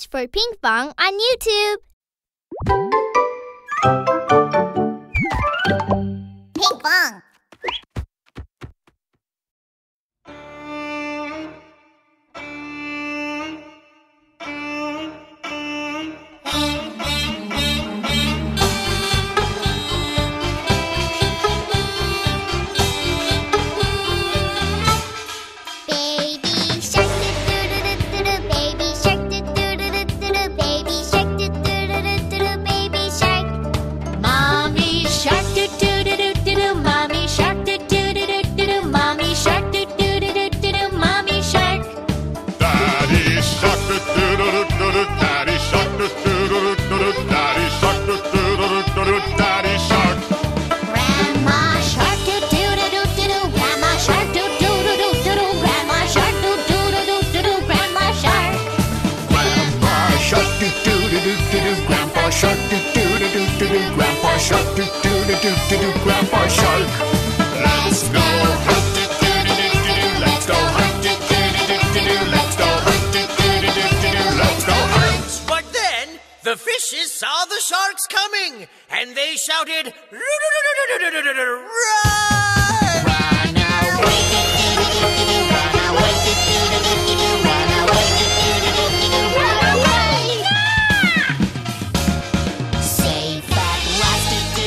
search for Pinkfong on YouTube. shark, do do do do do do, shark. Let's go let's go let's go let's go. But then the fishes saw the sharks coming, and they shouted.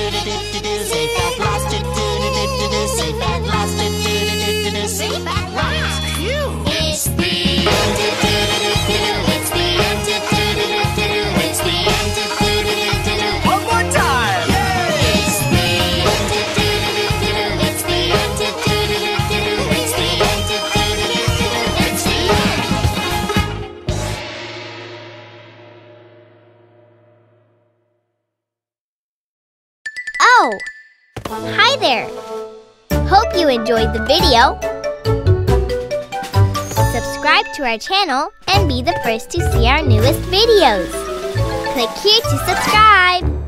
do do do do do Hi there! Hope you enjoyed the video. Subscribe to our channel and be the first to see our newest videos. Click here to subscribe.